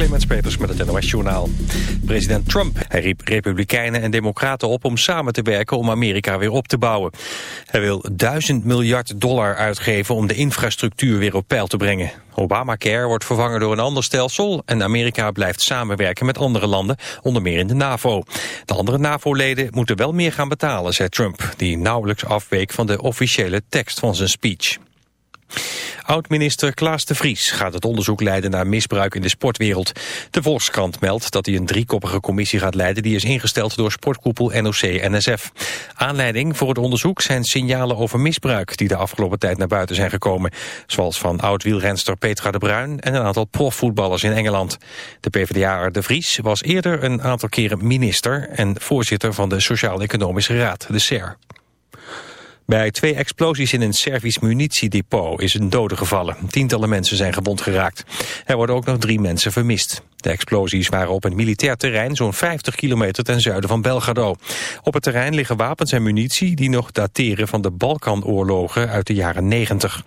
Clemens Peters met het NOS Journaal. President Trump hij riep republikeinen en democraten op om samen te werken om Amerika weer op te bouwen. Hij wil duizend miljard dollar uitgeven om de infrastructuur weer op peil te brengen. Obamacare wordt vervangen door een ander stelsel en Amerika blijft samenwerken met andere landen, onder meer in de NAVO. De andere NAVO-leden moeten wel meer gaan betalen, zei Trump, die nauwelijks afweek van de officiële tekst van zijn speech. Oud-minister Klaas de Vries gaat het onderzoek leiden naar misbruik in de sportwereld. De Volkskrant meldt dat hij een driekoppige commissie gaat leiden... die is ingesteld door sportkoepel NOC-NSF. Aanleiding voor het onderzoek zijn signalen over misbruik... die de afgelopen tijd naar buiten zijn gekomen. Zoals van oud-wielrenster Petra de Bruin... en een aantal profvoetballers in Engeland. De PvdA de Vries was eerder een aantal keren minister... en voorzitter van de Sociaal-Economische Raad, de SER. Bij twee explosies in een Servisch munitiedepot is een dode gevallen. Tientallen mensen zijn gewond geraakt. Er worden ook nog drie mensen vermist. De explosies waren op een militair terrein zo'n 50 kilometer ten zuiden van Belgrado. Op het terrein liggen wapens en munitie die nog dateren van de Balkanoorlogen uit de jaren 90.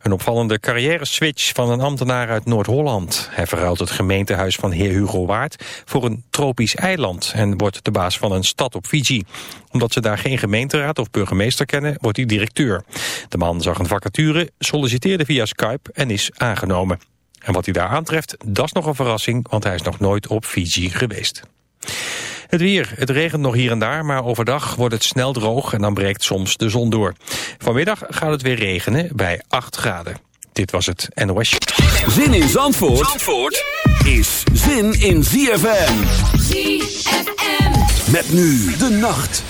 Een opvallende carrière-switch van een ambtenaar uit Noord-Holland. Hij verruilt het gemeentehuis van heer Hugo Waard voor een tropisch eiland... en wordt de baas van een stad op Fiji. Omdat ze daar geen gemeenteraad of burgemeester kennen, wordt hij directeur. De man zag een vacature, solliciteerde via Skype en is aangenomen. En wat hij daar aantreft, dat is nog een verrassing... want hij is nog nooit op Fiji geweest. Het weer. Het regent nog hier en daar, maar overdag wordt het snel droog en dan breekt soms de zon door. Vanmiddag gaat het weer regenen bij 8 graden. Dit was het NOS. Zin in Zandvoort, Zandvoort is zin in ZFM. ZFM. Met nu de nacht.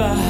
goodbye.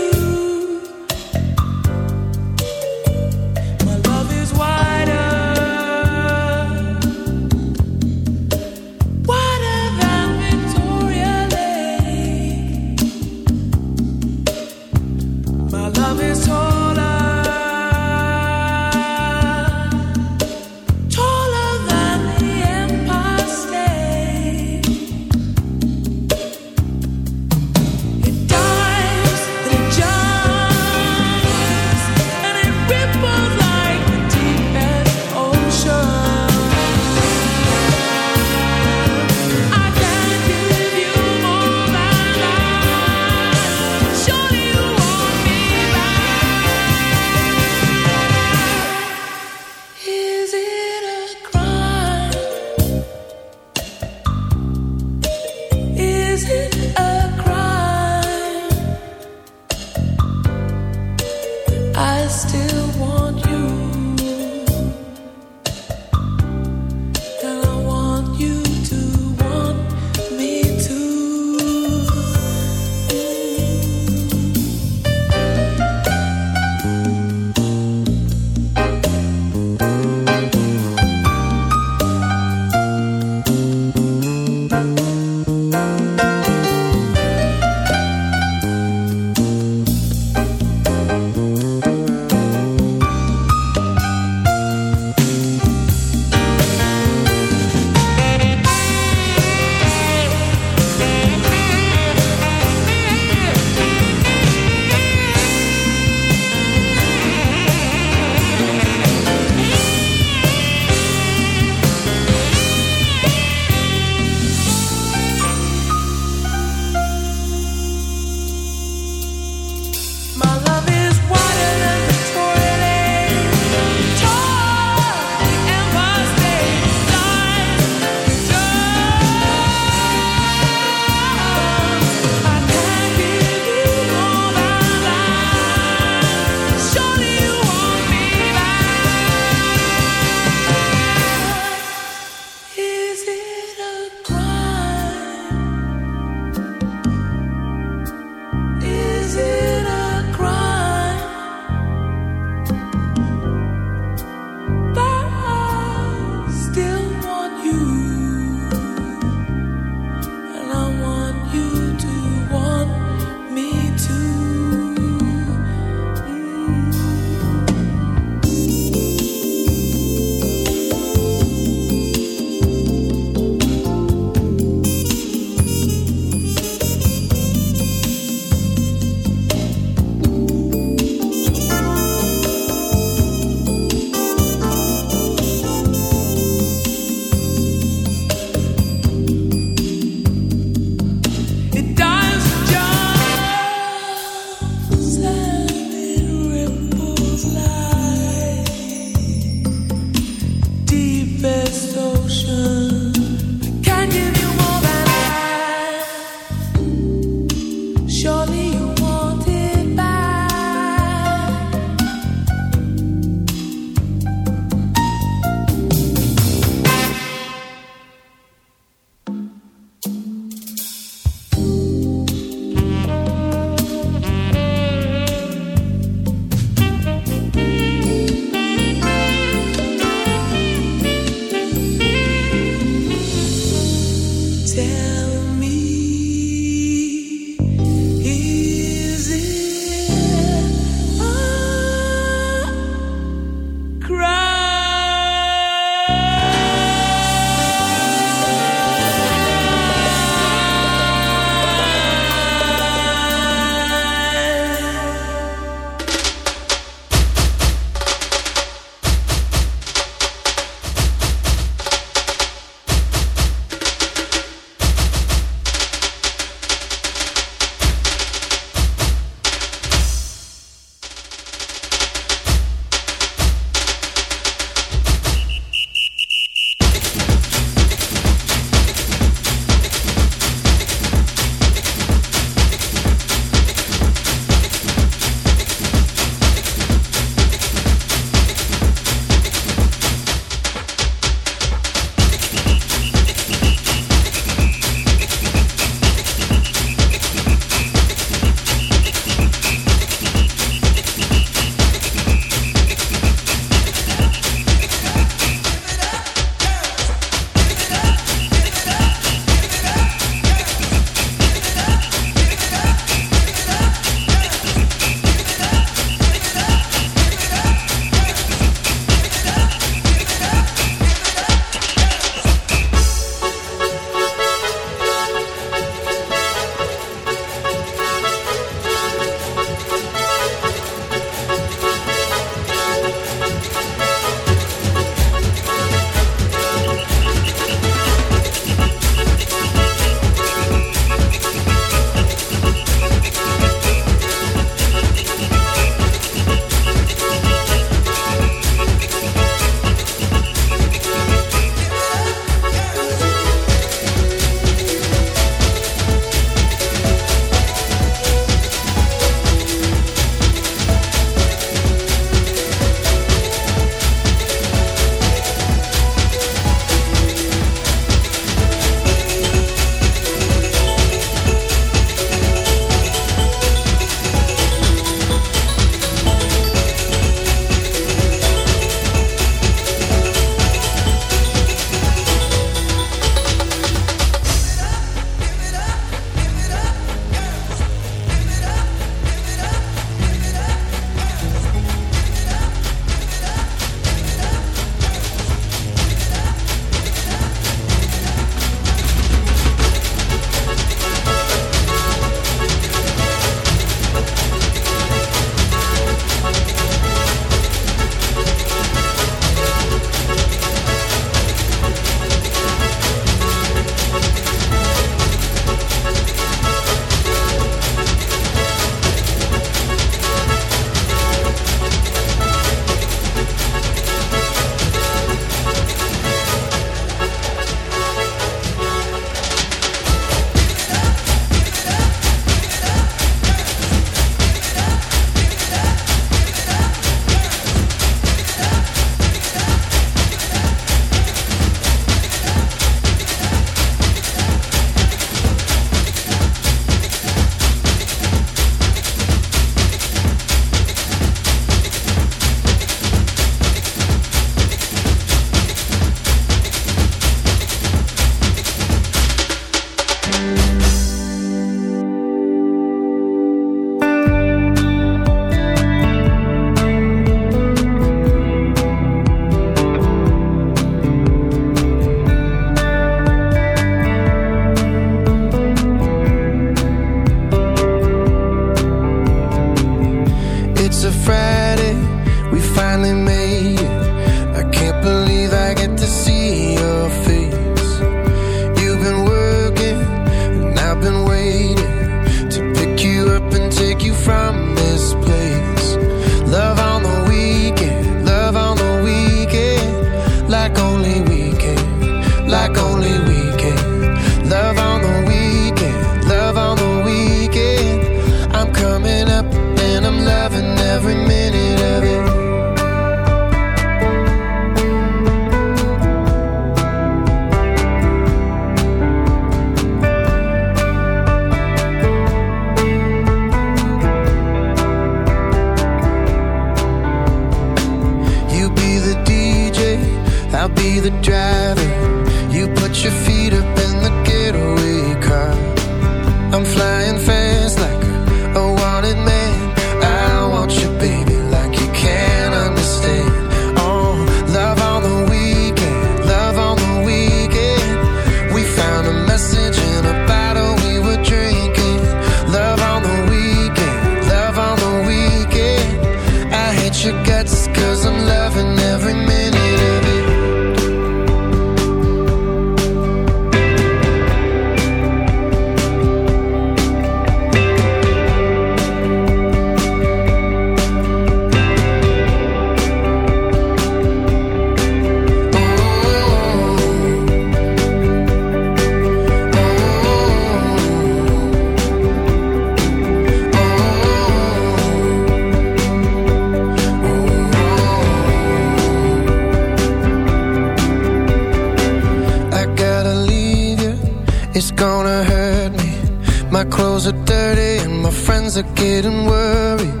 clothes are dirty and my friends are getting worried.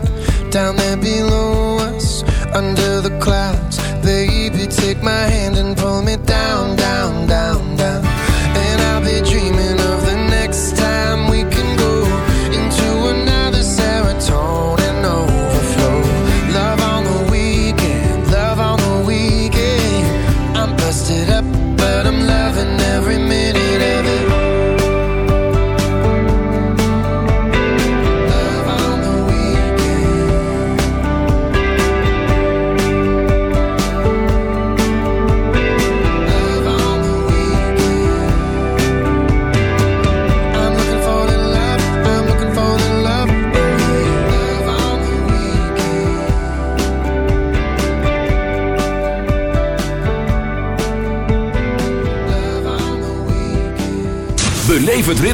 Down there below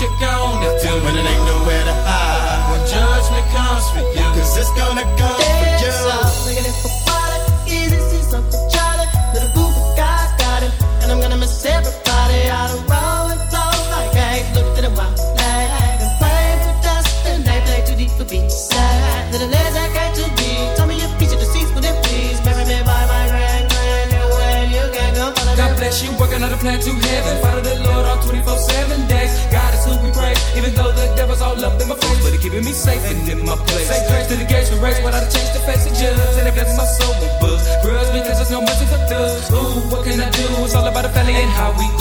Me what you gonna do when it ain't nowhere to hide. When judgment comes for you. Cause it's gonna come for you. I'm gonna miss everybody out of roll and flow like eggs. Look to the wild flag and play for dust and they play too deep for beats. Sad little legs I got to be. Tell me your piece of the seats, will it please? Marry me by my grand grand. You go God bless you, working on a plan to heaven. Safe and in my place. Say grace to the gates for race, but I'd change the face of judge. And it blesses my soul with books. Grudge because there's no mercy for thugs. Ooh, what can I do? It's all about the family and how we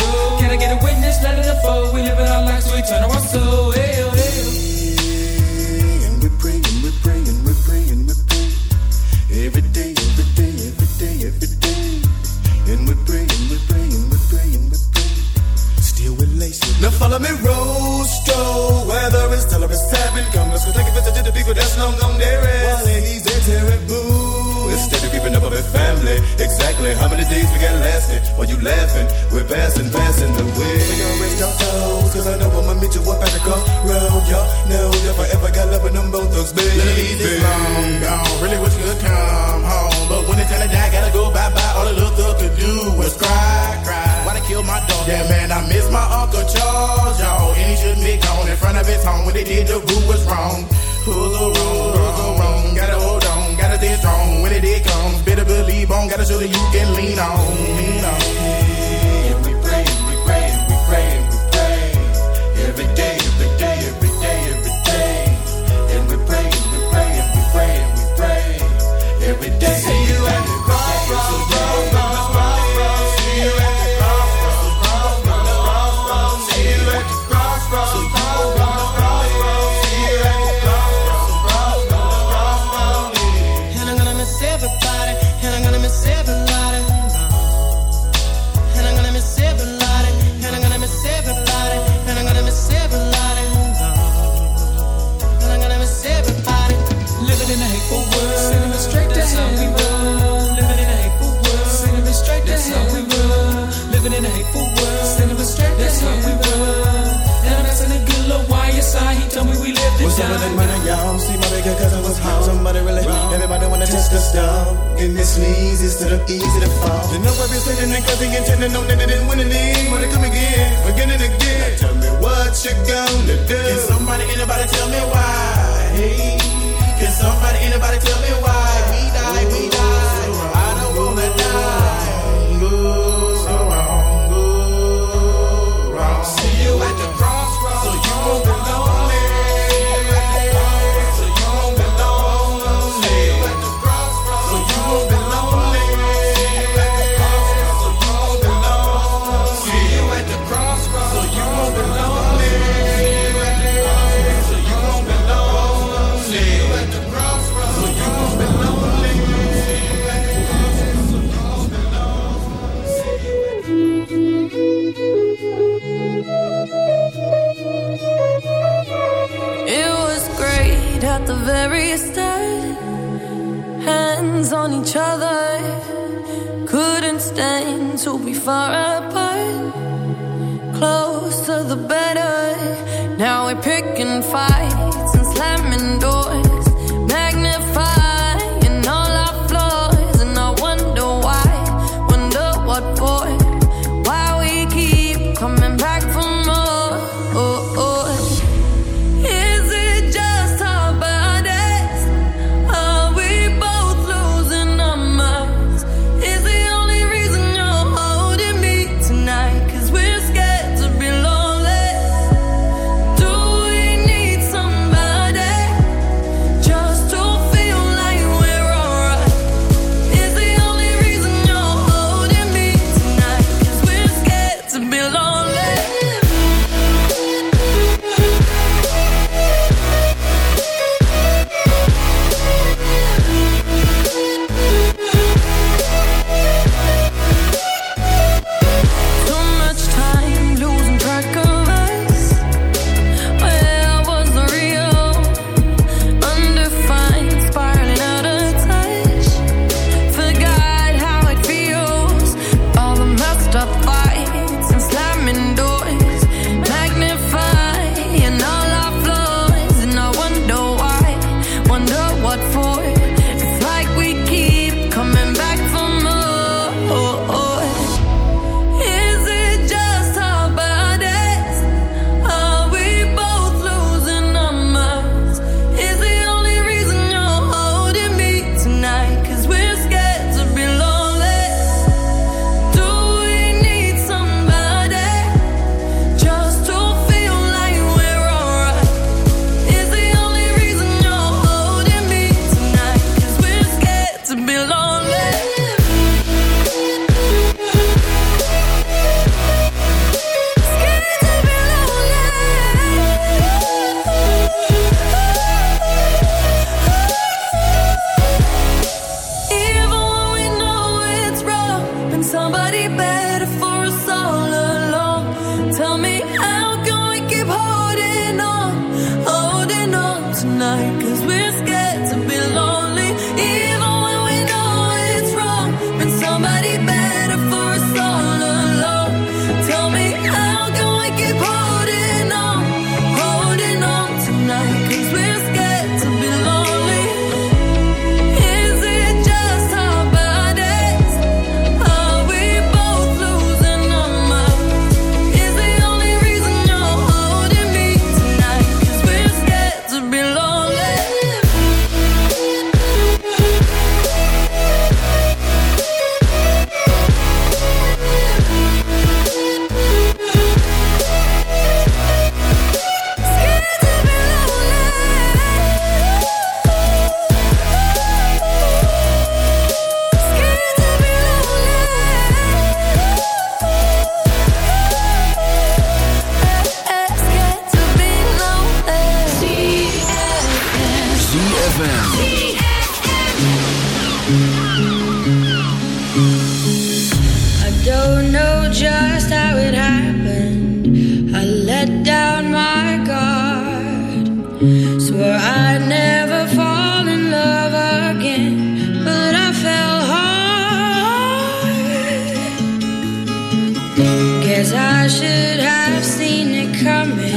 While you laughing, we're passing, passing the way. We gon' rest our cause I know I'ma meet you up at the crossroad. Y'all know if I ever got love with them both thugs, baby. This long gone, really wish you could come home. But when it's time to die, gotta go bye bye. All the little thug could do was cry, cry. Why they kill my dog? Yeah, man, I miss my Uncle Charles, y'all. And he shouldn't be gone in front of his home. When they did, the boo was wrong. Who's the wrong? Who's so wrong? Gotta hold on, stay strong. When it comes, better believe on. Gotta show that you can lean on. Lean on. That die. money, y'all? See my bigger cousin was home. Somebody really, everybody wanna test the stuff. And this leads instead of easy to fall. The number be sitting and cause he intended know that it didn't win. Wanna come again, again and again. Now tell me what you gonna do. Can somebody, anybody tell me why? Hey, can somebody, anybody tell me why? Far apart. Closer the better. Now we're picking fights coming.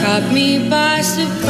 Caught me by surprise.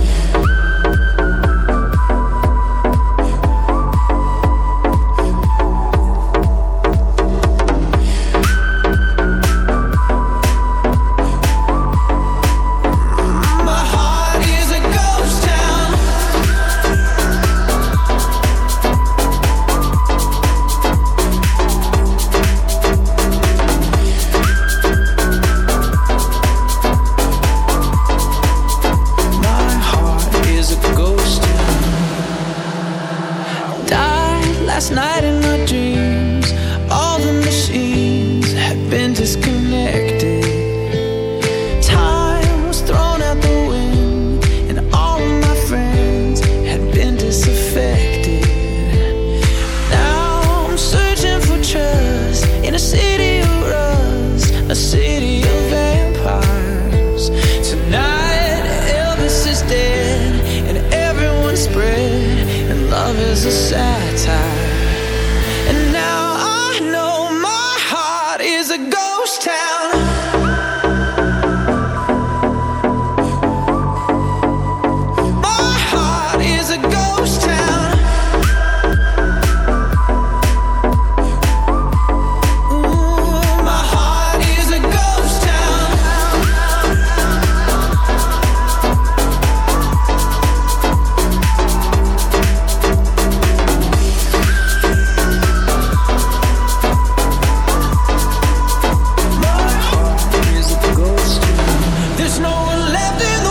No one left in the